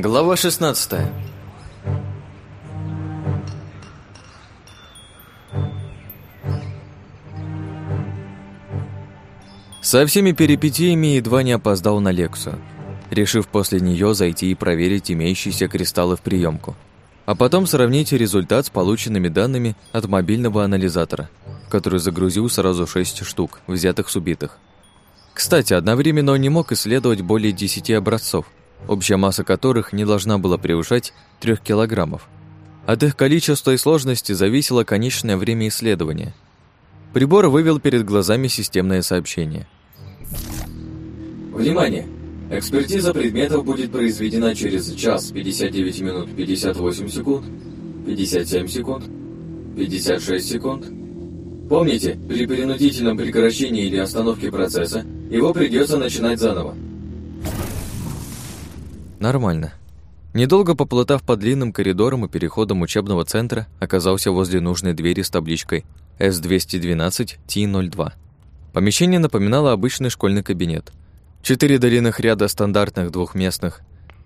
Глава 16 Со всеми перипетиями едва не опоздал на лекцию, решив после нее зайти и проверить имеющиеся кристаллы в приемку, а потом сравнить результат с полученными данными от мобильного анализатора, который загрузил сразу шесть штук, взятых с убитых. Кстати, одновременно он не мог исследовать более 10 образцов, общая масса которых не должна была превышать 3 килограммов. От их количества и сложности зависело конечное время исследования. Прибор вывел перед глазами системное сообщение. Внимание! Экспертиза предметов будет произведена через час 59 минут 58 секунд, 57 секунд, 56 секунд. Помните, при принудительном прекращении или остановке процесса его придется начинать заново. Нормально. Недолго поплутав по длинным коридорам и переходам учебного центра, оказался возле нужной двери с табличкой S212-T02. Помещение напоминало обычный школьный кабинет. Четыре длинных ряда стандартных двухместных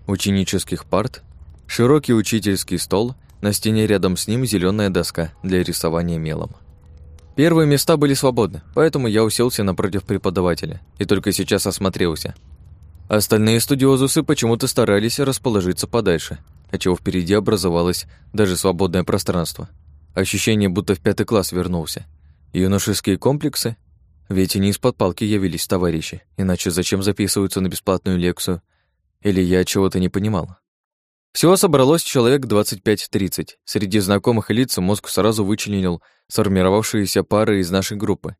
ученических парт, широкий учительский стол, на стене рядом с ним зеленая доска для рисования мелом. Первые места были свободны, поэтому я уселся напротив преподавателя и только сейчас осмотрелся – Остальные студиозусы почему-то старались расположиться подальше, отчего впереди образовалось даже свободное пространство. Ощущение, будто в пятый класс вернулся. Юношеские комплексы? Ведь и не из-под палки явились товарищи, иначе зачем записываются на бесплатную лекцию? Или я чего-то не понимал? Всего собралось человек 25-30. Среди знакомых лиц мозг сразу вычленил сформировавшиеся пары из нашей группы.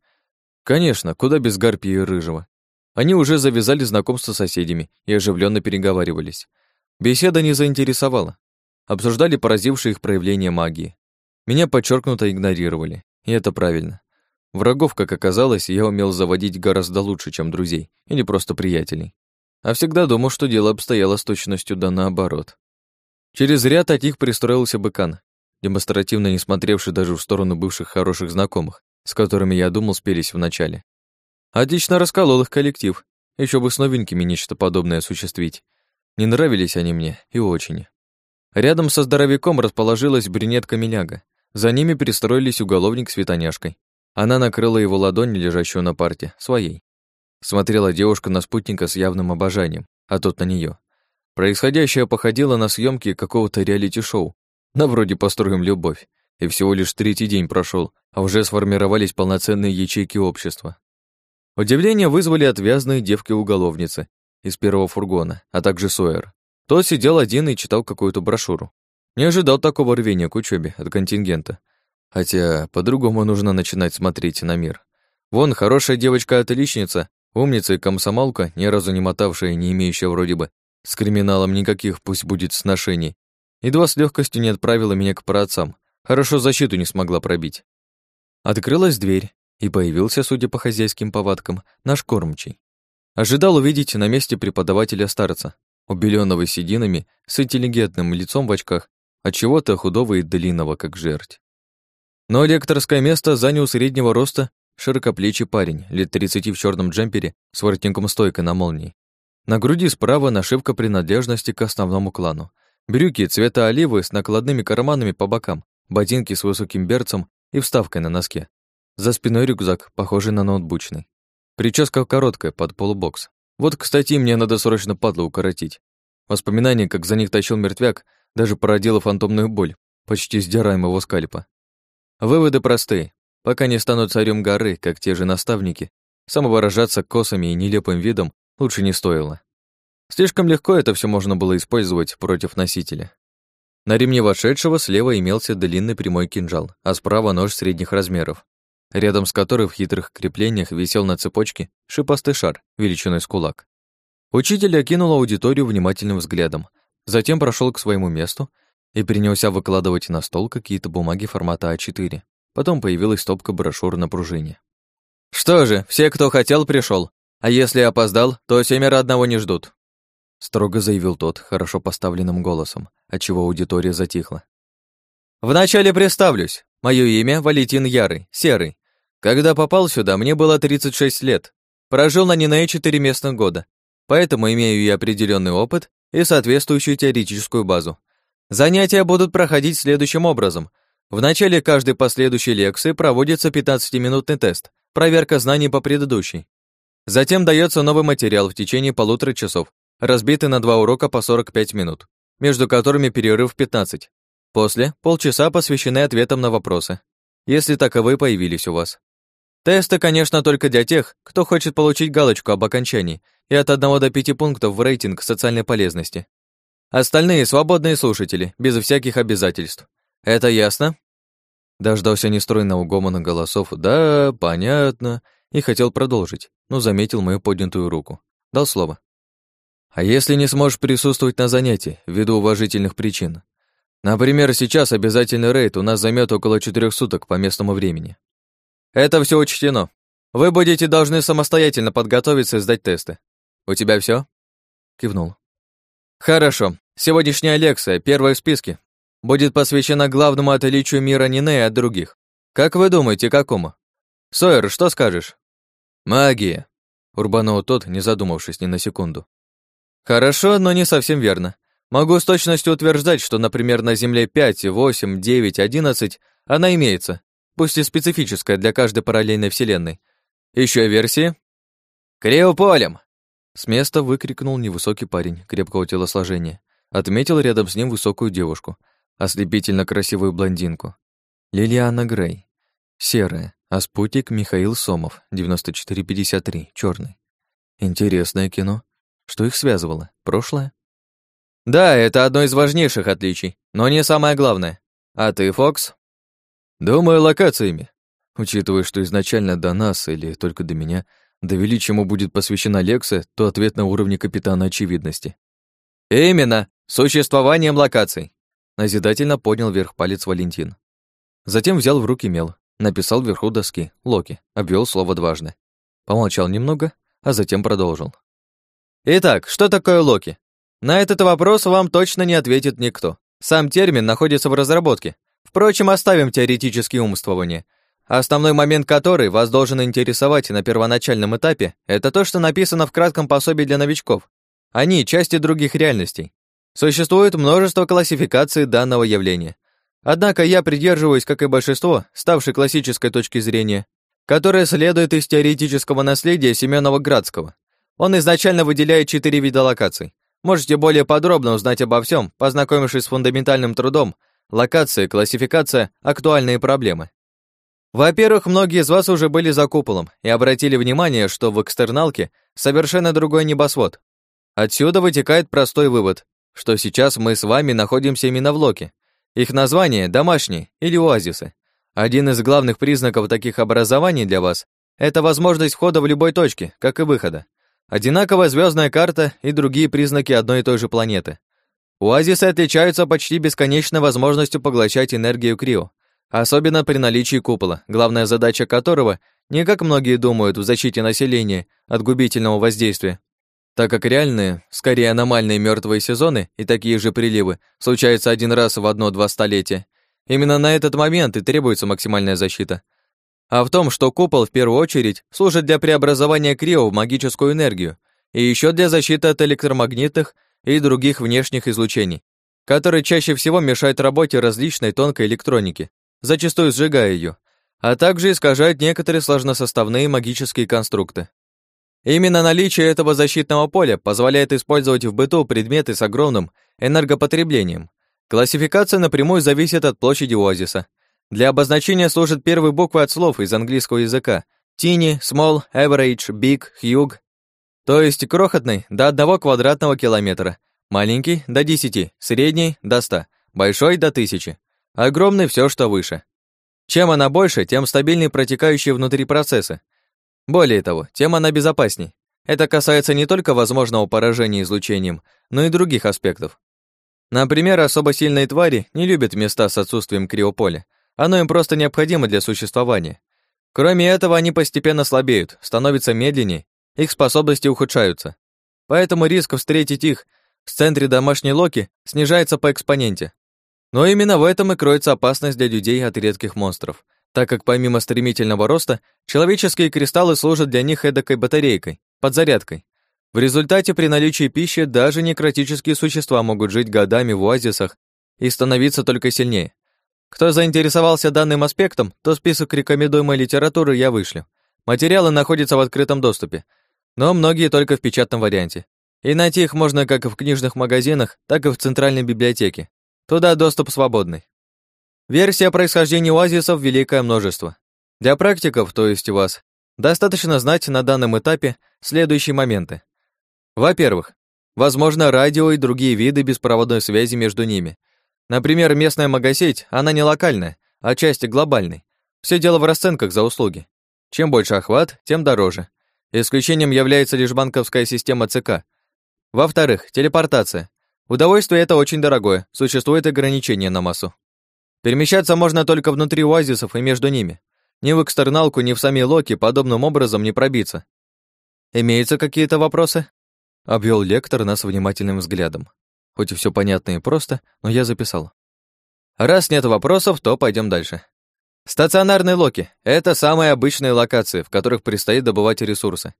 Конечно, куда без Гарпии и Рыжего. Они уже завязали знакомство с соседями и оживленно переговаривались. Беседа не заинтересовала. Обсуждали поразившие их проявления магии. Меня подчеркнуто игнорировали, и это правильно. Врагов, как оказалось, я умел заводить гораздо лучше, чем друзей или просто приятелей. А всегда думал, что дело обстояло с точностью да наоборот. Через ряд от них пристроился быкан, демонстративно не смотревший даже в сторону бывших хороших знакомых, с которыми я думал спелись вначале. Отлично расколол их коллектив. Еще бы с новенькими нечто подобное осуществить. Не нравились они мне, и очень. Рядом со здоровяком расположилась брюнетка-миляга. За ними пристроились уголовник с витоняшкой. Она накрыла его ладонь, лежащую на парте, своей. Смотрела девушка на спутника с явным обожанием, а тот на нее. Происходящее походило на съемки какого-то реалити-шоу. На вроде «Построим любовь». И всего лишь третий день прошел, а уже сформировались полноценные ячейки общества. Удивление вызвали отвязные девки-уголовницы из первого фургона, а также Сойер. Тот сидел один и читал какую-то брошюру. Не ожидал такого рвения к учебе от контингента. Хотя по-другому нужно начинать смотреть на мир. Вон хорошая девочка-отличница, умница и комсомолка, ни разу не мотавшая не имеющая вроде бы с криминалом никаких, пусть будет сношений, едва с легкостью не отправила меня к праотцам. Хорошо защиту не смогла пробить. Открылась дверь, и появился, судя по хозяйским повадкам, наш кормчий. Ожидал увидеть на месте преподавателя старца, убеленного сединами, с интеллигентным лицом в очках, от чего-то худого и длинного, как жерть. Но лекторское место занял среднего роста широкоплечий парень, лет 30 в черном джемпере с воротником стойкой на молнии. На груди справа нашивка принадлежности к основному клану. Брюки цвета оливы с накладными карманами по бокам, ботинки с высоким берцем и вставкой на носке. За спиной рюкзак, похожий на ноутбучный. Прическа короткая, под полубокс. Вот, кстати, мне надо срочно падлу укоротить. Воспоминание, как за них тащил мертвяк, даже породило фантомную боль, почти сдираемого скальпа. Выводы простые. Пока не стану царем горы, как те же наставники, самовыражаться косами и нелепым видом лучше не стоило. Слишком легко это все можно было использовать против носителя. На ремне вошедшего слева имелся длинный прямой кинжал, а справа нож средних размеров рядом с которой в хитрых креплениях висел на цепочке шипастый шар величиной с кулак. Учитель окинул аудиторию внимательным взглядом, затем прошел к своему месту и принялся выкладывать на стол какие-то бумаги формата А4. Потом появилась стопка брошюр на пружине. «Что же, все, кто хотел, пришел, а если опоздал, то семеро одного не ждут», строго заявил тот хорошо поставленным голосом, отчего аудитория затихла. «Вначале представлюсь. Мое имя Валентин Ярый, Серый. Когда попал сюда, мне было 36 лет. Прожил на Нинее 4 местных года, поэтому имею и определенный опыт, и соответствующую теоретическую базу. Занятия будут проходить следующим образом. В начале каждой последующей лекции проводится 15-минутный тест, проверка знаний по предыдущей. Затем дается новый материал в течение полутора часов, разбитый на два урока по 45 минут, между которыми перерыв 15. После полчаса посвящены ответам на вопросы, если таковые появились у вас. Тесты, конечно, только для тех, кто хочет получить галочку об окончании и от 1 до 5 пунктов в рейтинг социальной полезности. Остальные — свободные слушатели, без всяких обязательств. Это ясно?» Дождался нестройного гомона голосов «Да, понятно», и хотел продолжить, но заметил мою поднятую руку. Дал слово. «А если не сможешь присутствовать на занятии, ввиду уважительных причин? Например, сейчас обязательный рейд у нас займет около четырех суток по местному времени. Это все учтено. Вы будете должны самостоятельно подготовиться и сдать тесты. У тебя все? Кивнул. Хорошо. Сегодняшняя лекция, первая в списке, будет посвящена главному отличию мира Нине от других. Как вы думаете, какому? Сойер, что скажешь? Магия. Урбанул тот, не задумавшись ни на секунду. Хорошо, но не совсем верно. Могу с точностью утверждать, что, например, на Земле 5, 8, 9, 11 она имеется, пусть и специфическая для каждой параллельной вселенной. Еще версии? Криополем! С места выкрикнул невысокий парень крепкого телосложения. Отметил рядом с ним высокую девушку, ослепительно красивую блондинку. Лилиана Грей. Серая, а спутник Михаил Сомов, 9453, черный. Интересное кино. Что их связывало? Прошлое? Да, это одно из важнейших отличий, но не самое главное. А ты, Фокс? Думаю, локациями. Учитывая, что изначально до нас или только до меня довели, чему будет посвящена лекция, то ответ на уровне капитана очевидности. Именно, существованием локаций. Назидательно поднял вверх палец Валентин. Затем взял в руки мел, написал вверху доски «Локи», обвел слово дважды. Помолчал немного, а затем продолжил. Итак, что такое Локи? На этот вопрос вам точно не ответит никто. Сам термин находится в разработке, Впрочем, оставим теоретические умствования. Основной момент который вас должен интересовать на первоначальном этапе, это то, что написано в кратком пособии для новичков. Они — части других реальностей. Существует множество классификаций данного явления. Однако я придерживаюсь, как и большинство, ставшей классической точки зрения, которая следует из теоретического наследия Семенова-Градского. Он изначально выделяет четыре вида локаций. Можете более подробно узнать обо всем, познакомившись с фундаментальным трудом Локация, классификация, актуальные проблемы. Во-первых, многие из вас уже были за куполом и обратили внимание, что в экстерналке совершенно другой небосвод. Отсюда вытекает простой вывод, что сейчас мы с вами находимся именно в Локе. Их название – домашние или оазисы. Один из главных признаков таких образований для вас – это возможность входа в любой точке, как и выхода. Одинаковая звездная карта и другие признаки одной и той же планеты. Оазисы отличаются почти бесконечной возможностью поглощать энергию Крио, особенно при наличии купола, главная задача которого, не как многие думают, в защите населения от губительного воздействия, так как реальные, скорее аномальные мертвые сезоны и такие же приливы случаются один раз в одно-два столетия. Именно на этот момент и требуется максимальная защита. А в том, что купол в первую очередь служит для преобразования крио в магическую энергию и еще для защиты от электромагнитных и других внешних излучений, которые чаще всего мешают работе различной тонкой электроники, зачастую сжигая ее, а также искажают некоторые сложносоставные магические конструкты. Именно наличие этого защитного поля позволяет использовать в быту предметы с огромным энергопотреблением. Классификация напрямую зависит от площади оазиса. Для обозначения служат первые буквы от слов из английского языка Tiny, Small, Average, Big, Huge, то есть крохотный до одного квадратного километра, маленький до 10, средний до 100, большой до 1000, огромный все что выше. Чем она больше, тем стабильнее протекающие внутри процессы. Более того, тем она безопасней. Это касается не только возможного поражения излучением, но и других аспектов. Например, особо сильные твари не любят места с отсутствием криополя. Оно им просто необходимо для существования. Кроме этого, они постепенно слабеют, становятся медленнее их способности ухудшаются. Поэтому риск встретить их в центре домашней локи снижается по экспоненте. Но именно в этом и кроется опасность для людей от редких монстров, так как помимо стремительного роста, человеческие кристаллы служат для них эдакой батарейкой, подзарядкой. В результате при наличии пищи даже некротические существа могут жить годами в оазисах и становиться только сильнее. Кто заинтересовался данным аспектом, то список рекомендуемой литературы я вышлю. Материалы находятся в открытом доступе, но многие только в печатном варианте. И найти их можно как в книжных магазинах, так и в центральной библиотеке. Туда доступ свободный. Версия происхождения оазисов великое множество. Для практиков, то есть вас, достаточно знать на данном этапе следующие моменты. Во-первых, возможно радио и другие виды беспроводной связи между ними. Например, местная магосеть, она не локальная, а часть глобальной. Все дело в расценках за услуги. Чем больше охват, тем дороже. Исключением является лишь банковская система ЦК. Во-вторых, телепортация. Удовольствие это очень дорогое, существует ограничение на массу. Перемещаться можно только внутри оазисов и между ними. Ни в экстерналку, ни в сами локи подобным образом не пробиться. Имеются какие-то вопросы? Обвел лектор нас внимательным взглядом. Хоть и все понятно и просто, но я записал. Раз нет вопросов, то пойдем дальше. Стационарные локи — это самые обычные локации, в которых предстоит добывать ресурсы.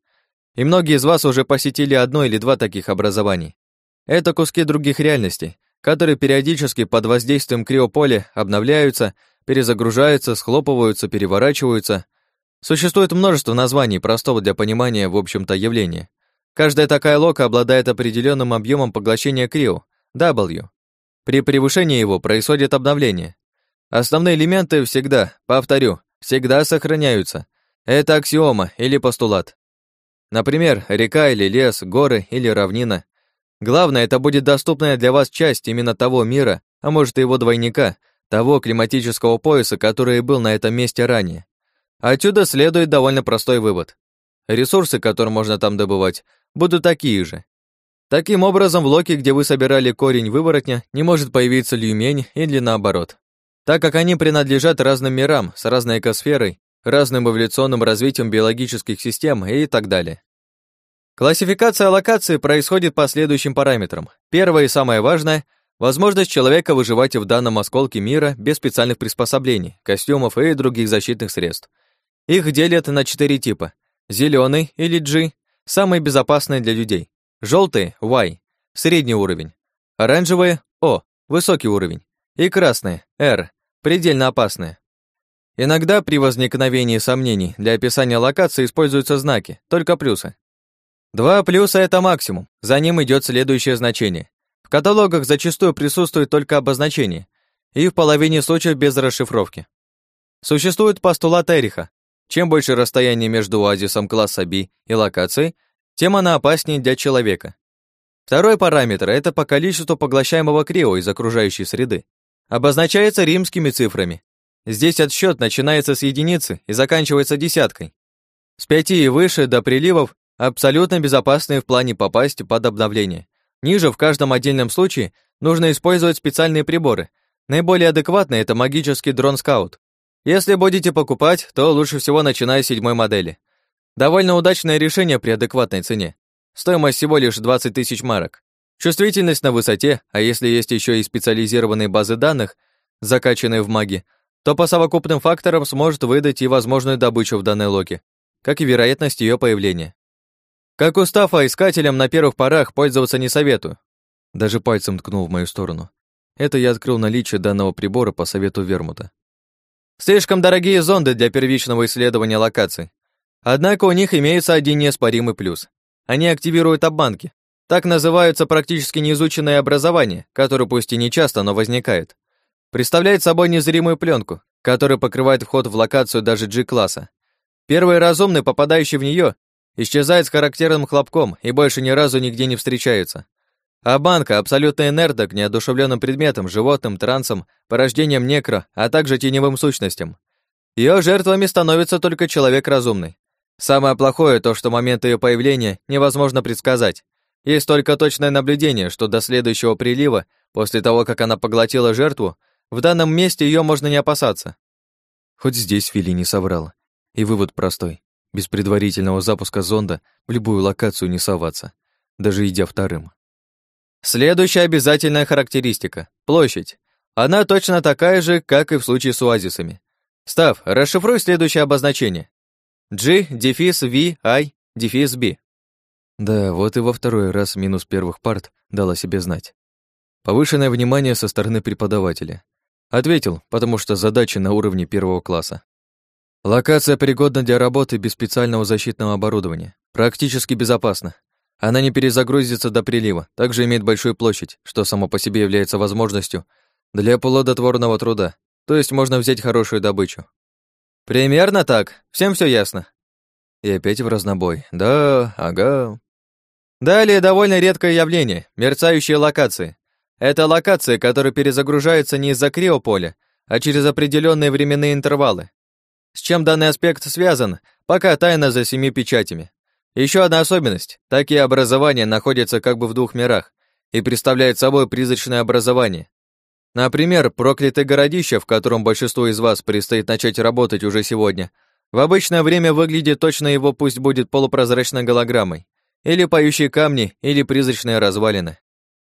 И многие из вас уже посетили одно или два таких образований. Это куски других реальностей, которые периодически под воздействием криополя обновляются, перезагружаются, схлопываются, переворачиваются. Существует множество названий простого для понимания, в общем-то, явления. Каждая такая лока обладает определенным объемом поглощения крио, W. При превышении его происходит обновление. Основные элементы всегда, повторю, всегда сохраняются. Это аксиома или постулат. Например, река или лес, горы или равнина. Главное, это будет доступная для вас часть именно того мира, а может и его двойника, того климатического пояса, который был на этом месте ранее. Отсюда следует довольно простой вывод. Ресурсы, которые можно там добывать, будут такие же. Таким образом, в локе, где вы собирали корень выворотня, не может появиться люмень или наоборот. Так как они принадлежат разным мирам с разной экосферой, разным эволюционным развитием биологических систем и так далее. Классификация локации происходит по следующим параметрам. Первое и самое важное — возможность человека выживать в данном осколке мира без специальных приспособлений, костюмов и других защитных средств. Их делят на четыре типа. Зеленый или G Самые безопасные для людей. Желтые – Y, средний уровень. Оранжевые – O, высокий уровень. И красные – R, предельно опасные. Иногда при возникновении сомнений для описания локации используются знаки, только плюсы. Два плюса – это максимум, за ним идет следующее значение. В каталогах зачастую присутствует только обозначение, и в половине случаев без расшифровки. Существует постулат Эриха, чем больше расстояние между оазисом класса B и локацией, тем она опаснее для человека. Второй параметр – это по количеству поглощаемого крио из окружающей среды. Обозначается римскими цифрами. Здесь отсчет начинается с единицы и заканчивается десяткой. С пяти и выше до приливов абсолютно безопасные в плане попасть под обновление. Ниже в каждом отдельном случае нужно использовать специальные приборы. Наиболее адекватный – это магический дрон-скаут. Если будете покупать, то лучше всего начиная с седьмой модели. Довольно удачное решение при адекватной цене. Стоимость всего лишь 20 тысяч марок. Чувствительность на высоте, а если есть еще и специализированные базы данных, закачанные в маги, то по совокупным факторам сможет выдать и возможную добычу в данной локе, как и вероятность ее появления. Как устав, а искателям на первых порах пользоваться не советую. Даже пальцем ткнул в мою сторону. Это я открыл наличие данного прибора по совету Вермута. Слишком дорогие зонды для первичного исследования локаций. Однако у них имеется один неоспоримый плюс. Они активируют обманки. Так называются практически неизученное образование, которое пусть и не часто, но возникает. Представляет собой незримую пленку, которая покрывает вход в локацию даже G-класса. Первый разумный, попадающий в нее, исчезает с характерным хлопком и больше ни разу нигде не встречается. А банка абсолютно инертна к неодушевленным предметам, животным, трансам, порождениям некро, а также теневым сущностям. Ее жертвами становится только человек разумный. Самое плохое то, что момент ее появления невозможно предсказать. Есть только точное наблюдение, что до следующего прилива, после того, как она поглотила жертву, в данном месте ее можно не опасаться. Хоть здесь Фили не соврал. И вывод простой. Без предварительного запуска зонда в любую локацию не соваться, даже идя вторым. Следующая обязательная характеристика – площадь. Она точно такая же, как и в случае с оазисами. Став, расшифруй следующее обозначение. G, дефис V, I, дефис B. Да, вот и во второй раз минус первых парт дала себе знать. Повышенное внимание со стороны преподавателя. Ответил, потому что задачи на уровне первого класса. Локация пригодна для работы без специального защитного оборудования. Практически безопасна. Она не перезагрузится до прилива, также имеет большую площадь, что само по себе является возможностью для плодотворного труда, то есть можно взять хорошую добычу. Примерно так, всем все ясно. И опять в разнобой. Да, ага. Далее довольно редкое явление — мерцающие локации. Это локации, которые перезагружаются не из-за криополя, а через определенные временные интервалы. С чем данный аспект связан, пока тайна за семи печатями. Еще одна особенность. Такие образования находятся как бы в двух мирах и представляют собой призрачное образование. Например, проклятое городище, в котором большинство из вас предстоит начать работать уже сегодня, в обычное время выглядит точно его пусть будет полупрозрачной голограммой. Или поющие камни, или призрачные развалины.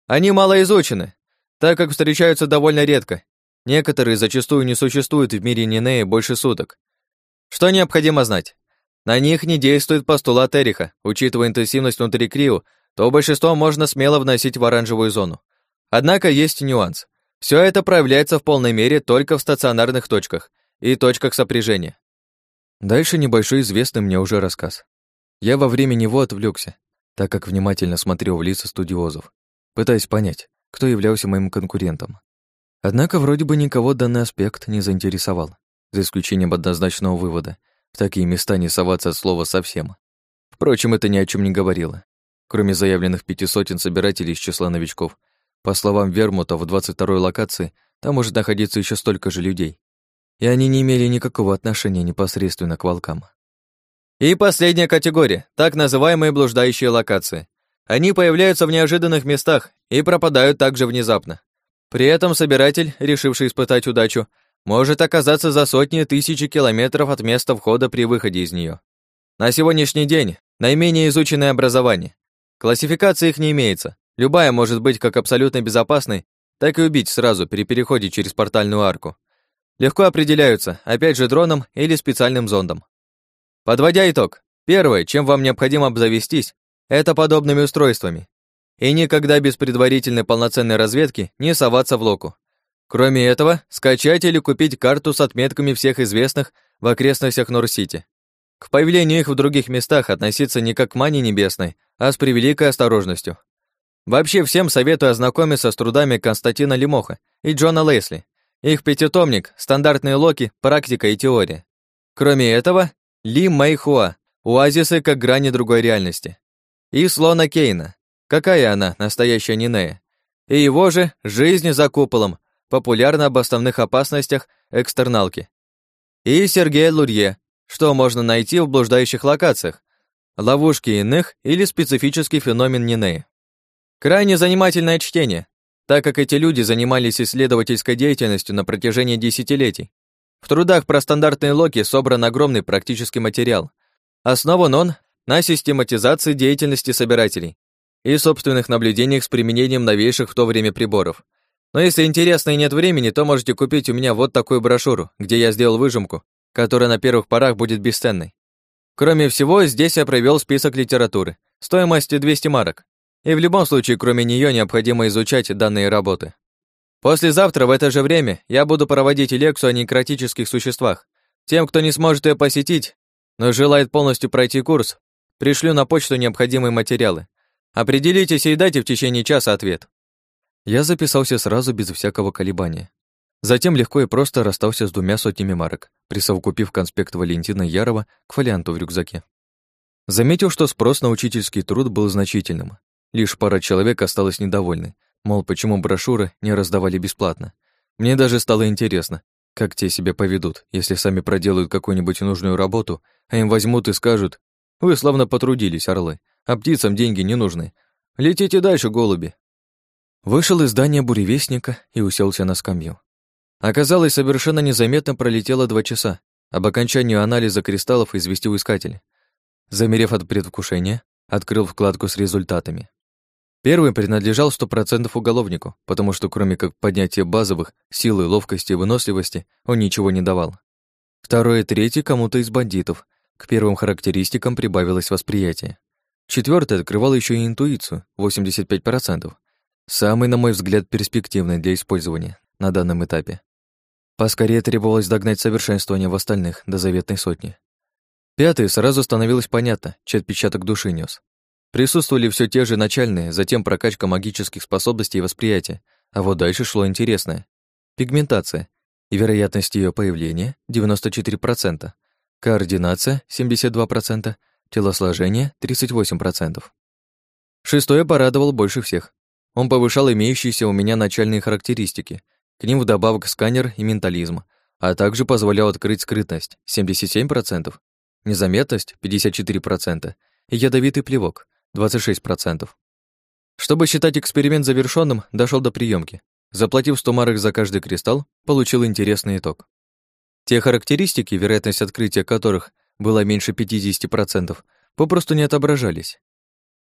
Они мало изучены, так как встречаются довольно редко. Некоторые зачастую не существуют в мире Нинеи больше суток. Что необходимо знать? На них не действует постулат Эриха. Учитывая интенсивность внутри Крио, то большинство можно смело вносить в оранжевую зону. Однако есть нюанс. Все это проявляется в полной мере только в стационарных точках и точках сопряжения. Дальше небольшой известный мне уже рассказ. Я во время него отвлекся, так как внимательно смотрел в лица студиозов, пытаясь понять, кто являлся моим конкурентом. Однако вроде бы никого данный аспект не заинтересовал, за исключением однозначного вывода. В такие места не соваться от слова совсем. Впрочем, это ни о чем не говорило. Кроме заявленных пяти сотен собирателей из числа новичков, по словам Вермута, в 22-й локации там может находиться еще столько же людей. И они не имели никакого отношения непосредственно к волкам. И последняя категория, так называемые блуждающие локации. Они появляются в неожиданных местах и пропадают также внезапно. При этом собиратель, решивший испытать удачу, может оказаться за сотни тысячи километров от места входа при выходе из нее. На сегодняшний день наименее изученное образование. Классификации их не имеется. Любая может быть как абсолютно безопасной, так и убить сразу при переходе через портальную арку. Легко определяются, опять же, дроном или специальным зондом. Подводя итог, первое, чем вам необходимо обзавестись, это подобными устройствами. И никогда без предварительной полноценной разведки не соваться в локу. Кроме этого, скачать или купить карту с отметками всех известных в окрестностях Нор-Сити. К появлению их в других местах относиться не как к мане небесной, а с превеликой осторожностью. Вообще всем советую ознакомиться с трудами Константина Лимоха и Джона Лейсли. Их пятитомник, стандартные локи, практика и теория. Кроме этого, ли Мэйхуа, оазисы как грани другой реальности. И Слона Кейна, какая она, настоящая Нинея. И его же «Жизнь за куполом», популярна об основных опасностях экстерналки. И Сергея Лурье, что можно найти в блуждающих локациях, ловушки иных или специфический феномен Нинеи. Крайне занимательное чтение, так как эти люди занимались исследовательской деятельностью на протяжении десятилетий, в трудах про стандартные локи собран огромный практический материал. Основан он на систематизации деятельности собирателей и собственных наблюдениях с применением новейших в то время приборов. Но если интересно и нет времени, то можете купить у меня вот такую брошюру, где я сделал выжимку, которая на первых порах будет бесценной. Кроме всего, здесь я провел список литературы, стоимостью 200 марок. И в любом случае, кроме нее, необходимо изучать данные работы. Послезавтра в это же время я буду проводить лекцию о некротических существах. Тем, кто не сможет ее посетить, но желает полностью пройти курс, пришлю на почту необходимые материалы. Определитесь и дайте в течение часа ответ. Я записался сразу без всякого колебания. Затем легко и просто расстался с двумя сотнями марок, присовокупив конспект Валентина Ярова к фолианту в рюкзаке. Заметил, что спрос на учительский труд был значительным. Лишь пара человек осталась недовольной, Мол, почему брошюры не раздавали бесплатно. Мне даже стало интересно, как те себя поведут, если сами проделают какую-нибудь нужную работу, а им возьмут и скажут, «Вы славно потрудились, орлы, а птицам деньги не нужны. Летите дальше, голуби». Вышел из здания буревестника и уселся на скамью. Оказалось, совершенно незаметно пролетело два часа. Об окончании анализа кристаллов известил искатель. Замерев от предвкушения, открыл вкладку с результатами. Первый принадлежал сто процентов уголовнику, потому что кроме как поднятия базовых, силы, ловкости и выносливости, он ничего не давал. Второй и третий кому-то из бандитов. К первым характеристикам прибавилось восприятие. Четвертый открывал еще и интуицию, 85%. Самый, на мой взгляд, перспективный для использования на данном этапе. Поскорее требовалось догнать совершенствование в остальных до заветной сотни. Пятый сразу становилось понятно, чей отпечаток души нес. Присутствовали все те же начальные, затем прокачка магических способностей и восприятия, а вот дальше шло интересное. Пигментация. И вероятность ее появления 94%, координация 72%, телосложение 38%. Шестое порадовал больше всех. Он повышал имеющиеся у меня начальные характеристики, к ним вдобавок сканер и ментализм, а также позволял открыть скрытность 77%, незаметность 54% и ядовитый плевок 26%. Чтобы считать эксперимент завершенным, дошел до приемки. Заплатив 100 марок за каждый кристалл, получил интересный итог. Те характеристики, вероятность открытия которых была меньше 50%, попросту не отображались.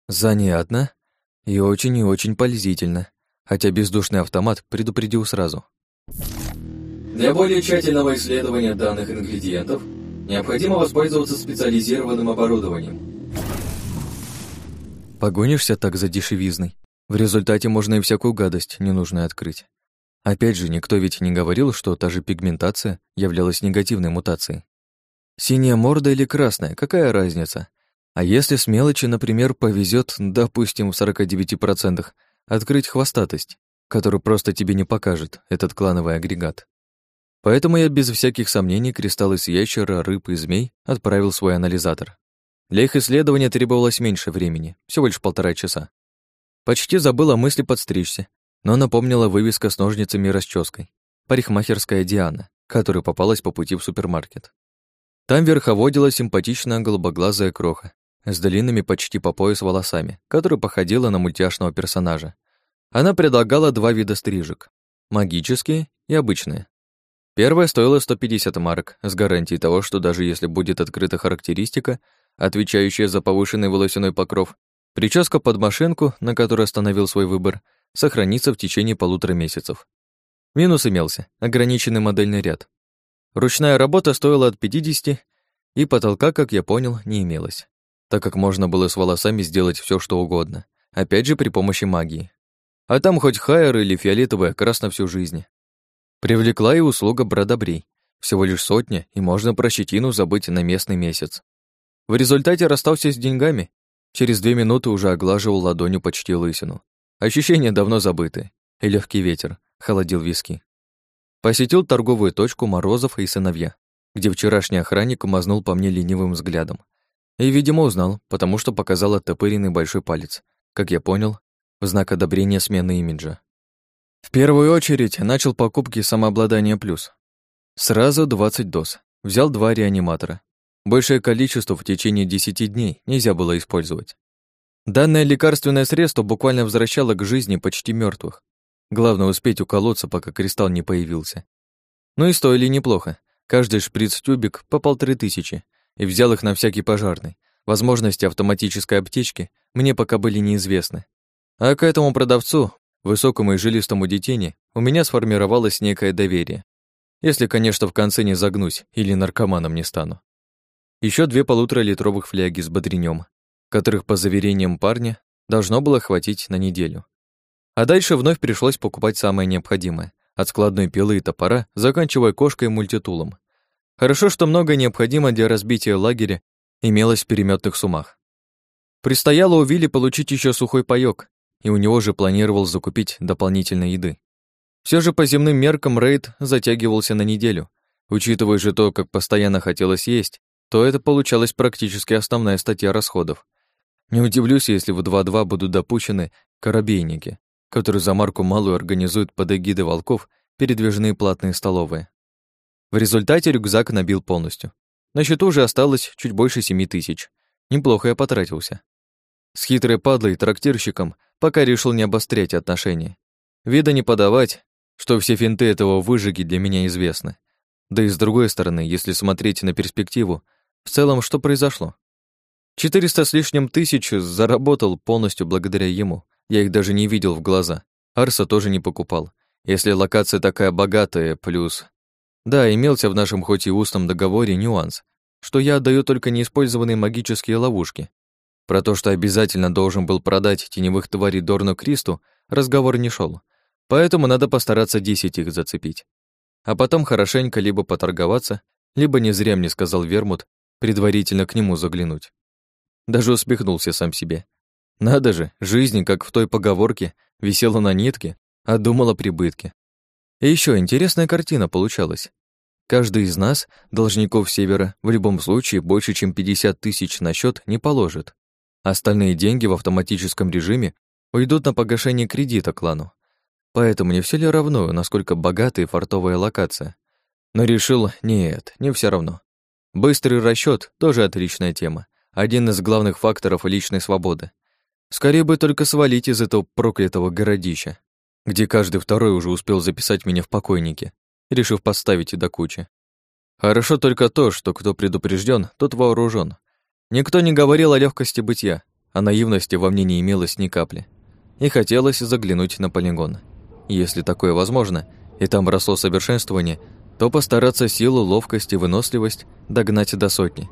Занятно и очень и очень пользительно, хотя бездушный автомат предупредил сразу. Для более тщательного исследования данных ингредиентов необходимо воспользоваться специализированным оборудованием. Погонишься так за дешевизной. В результате можно и всякую гадость ненужную открыть. Опять же, никто ведь не говорил, что та же пигментация являлась негативной мутацией. Синяя морда или красная, какая разница? А если с мелочи, например, повезет, допустим, в 49%, открыть хвостатость, которую просто тебе не покажет этот клановый агрегат. Поэтому я без всяких сомнений кристаллы с ящера, рыб и змей отправил свой анализатор. Для их исследования требовалось меньше времени, всего лишь полтора часа. Почти забыла мысли подстричься, но напомнила вывеска с ножницами и расческой. Парикмахерская Диана, которая попалась по пути в супермаркет. Там верховодила симпатичная голубоглазая кроха с длинными почти по пояс волосами, которая походила на мультяшного персонажа. Она предлагала два вида стрижек — магические и обычные. Первая стоила 150 марок, с гарантией того, что даже если будет открыта характеристика, отвечающая за повышенный волосяной покров, прическа под машинку, на которой остановил свой выбор, сохранится в течение полутора месяцев. Минус имелся — ограниченный модельный ряд. Ручная работа стоила от 50, и потолка, как я понял, не имелось, так как можно было с волосами сделать все, что угодно, опять же при помощи магии. А там хоть хайер или фиолетовая крас на всю жизнь. Привлекла и услуга бродобрей. Всего лишь сотня, и можно про щетину забыть на местный месяц. В результате расстался с деньгами. Через две минуты уже оглаживал ладонью почти лысину. Ощущения давно забыты, и легкий ветер холодил виски. Посетил торговую точку Морозов и сыновья, где вчерашний охранник мазнул по мне ленивым взглядом. И, видимо, узнал, потому что показал оттопыренный большой палец, как я понял, в знак одобрения смены имиджа. В первую очередь начал покупки самообладания плюс. Сразу 20 доз. Взял два реаниматора, Большее количество в течение 10 дней нельзя было использовать. Данное лекарственное средство буквально возвращало к жизни почти мертвых. Главное успеть уколоться, пока кристалл не появился. Ну и стоили неплохо. Каждый шприц-тюбик по полторы тысячи. И взял их на всякий пожарный. Возможности автоматической аптечки мне пока были неизвестны. А к этому продавцу, высокому и жилистому детине, у меня сформировалось некое доверие. Если, конечно, в конце не загнусь или наркоманом не стану. Еще две полуторалитровых фляги с бодренем, которых, по заверениям парня, должно было хватить на неделю. А дальше вновь пришлось покупать самое необходимое, от складной пилы и топора, заканчивая кошкой и мультитулом. Хорошо, что многое необходимо для разбития лагеря имелось в переметных сумах. Предстояло у Вилли получить еще сухой паёк, и у него же планировал закупить дополнительной еды. Все же по земным меркам рейд затягивался на неделю. Учитывая же то, как постоянно хотелось есть, то это получалась практически основная статья расходов. Не удивлюсь, если в 2-2 будут допущены корабейники, которые за марку малую организуют под эгидой волков передвижные платные столовые. В результате рюкзак набил полностью. На счету уже осталось чуть больше семи тысяч. Неплохо я потратился. С хитрой падлой трактирщиком пока решил не обострять отношения. Вида не подавать, что все финты этого выжиги для меня известны. Да и с другой стороны, если смотреть на перспективу, в целом, что произошло? Четыреста с лишним тысяч заработал полностью благодаря ему. Я их даже не видел в глаза. Арса тоже не покупал. Если локация такая богатая, плюс... Да, имелся в нашем хоть и устном договоре нюанс, что я отдаю только неиспользованные магические ловушки. Про то, что обязательно должен был продать теневых тварей Дорну Кристу, разговор не шел. Поэтому надо постараться десять их зацепить. А потом хорошенько либо поторговаться, либо не зря мне сказал Вермут предварительно к нему заглянуть. Даже усмехнулся сам себе. Надо же, жизнь, как в той поговорке, висела на нитке, а думала прибытке. И еще интересная картина получалась. Каждый из нас, должников Севера, в любом случае больше, чем 50 тысяч на счет не положит. Остальные деньги в автоматическом режиме уйдут на погашение кредита клану. Поэтому не все ли равно, насколько богатая и фартовая локация. Но решил, нет, не все равно. Быстрый расчет тоже отличная тема. Один из главных факторов личной свободы. Скорее бы только свалить из этого проклятого городища, где каждый второй уже успел записать меня в покойнике, решив поставить и до кучи. Хорошо только то, что кто предупрежден, тот вооружен. Никто не говорил о легкости бытия, а наивности во мне не имелось ни капли. И хотелось заглянуть на полигон. Если такое возможно, и там росло совершенствование, то постараться силу, ловкость и выносливость догнать до сотни,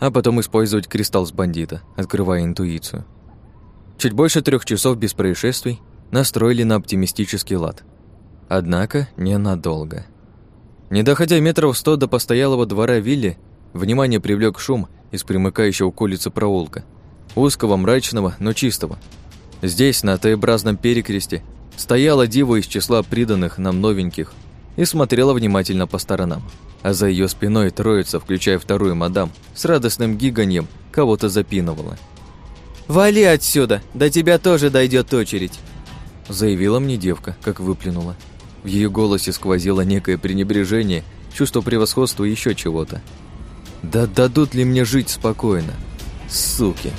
а потом использовать кристалл с бандита, открывая интуицию. Чуть больше трех часов без происшествий настроили на оптимистический лад. Однако ненадолго. Не доходя метров сто до постоялого двора вилли, внимание привлек шум из примыкающего к улице проулка. Узкого, мрачного, но чистого. Здесь, на Т-образном перекресте, стояла дива из числа приданных нам новеньких и смотрела внимательно по сторонам. А за ее спиной троица, включая вторую мадам, с радостным гиганьем кого-то запинывала – «Вали отсюда, до тебя тоже дойдет очередь!» Заявила мне девка, как выплюнула. В ее голосе сквозило некое пренебрежение, чувство превосходства и еще чего-то. «Да дадут ли мне жить спокойно? Суки!»